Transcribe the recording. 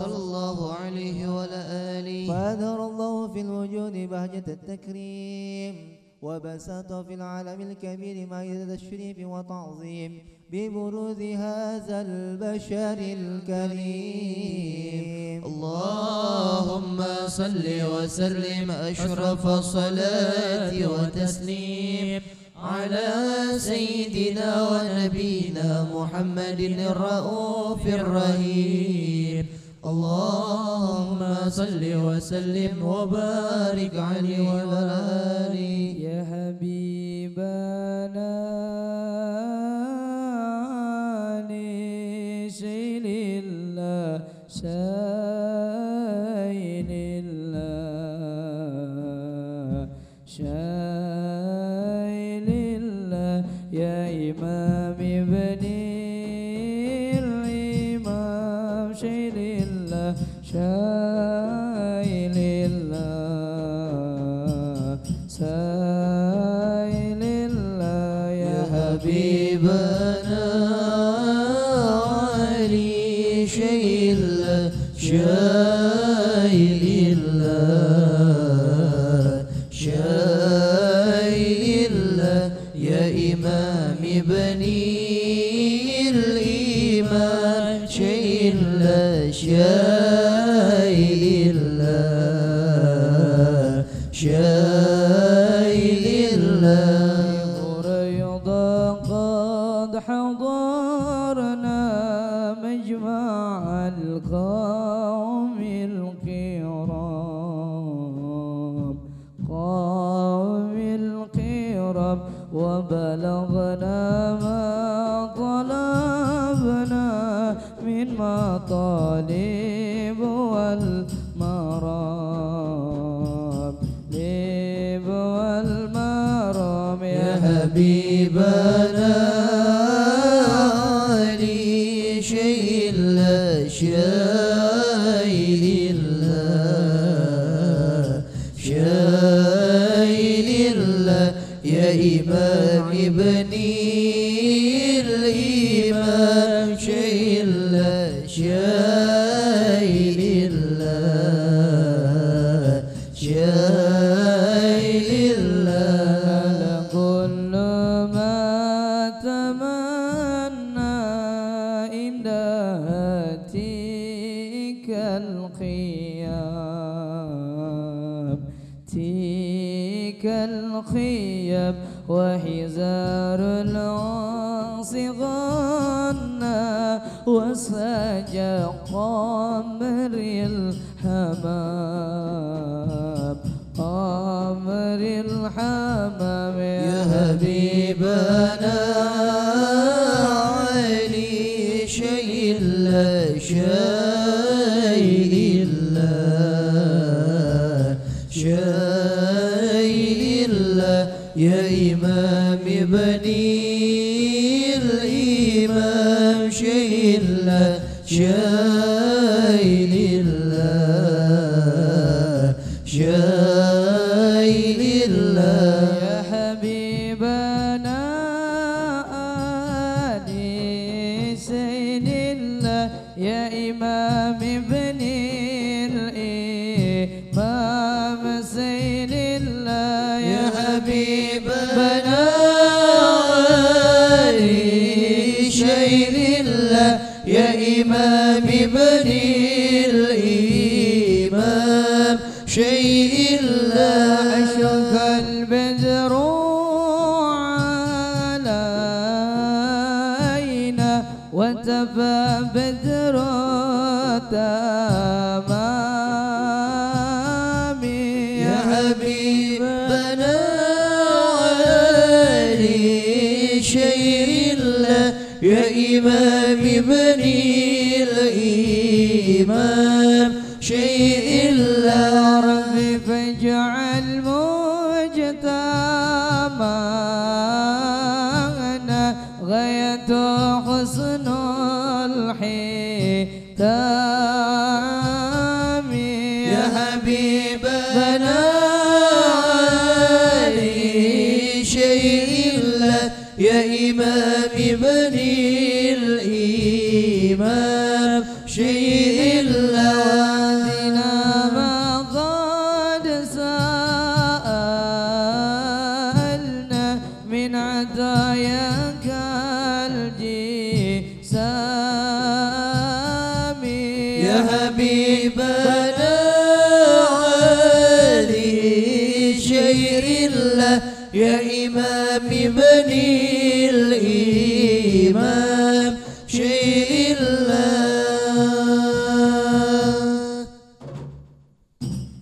صلى الله عليه وعلى آله. فأظهر الله في الوجود بهجة التكريم وبسط في العالم الكبير مائدة التشريف وتعظيم ببروز هذا البشر الكريم. اللهم صل وسلم أشرف الصلاة وتسليم على سيدنا ونبينا محمد الرؤوف الرحيم. اللهم صل وسلم وبارك عليه وعلى يا حبيبنا شيل الله. علي شيل شايل الله شايل الله يا إمام بني الإمام شيل شايل الله شايل مجمع القوم الكرام قوم الكرام وبلغنا ما طلبنا من مطالب والمرام. لب والمرام يا حبيبنا إمام إبني الإمام شيل شايل الله شايل الله. الخيام وحزار العنص غنى وسجى قمر الحمام. قمر الحمام يا حبيبنا علي شيل شايل الله شايل الله يا إمام بني الإمام شيل شايل الله شايل الله. يا حبيبنا آل سيد الله. يا إمام ابن الإمام سيد الله حبيبنا علي شيل الله يا إمام بني الإمام. شيء الله أشرق البدر علينا وتفى بدر تمامي يا إمام بني الإمام شيء الله ربي فاجعل مجتمعنا غاية حسن الختام يا حبيبنا يا إمام من الإمام شيء الذين ما قد سألنا من عداياك سامي يا حبيب بني الإيمان.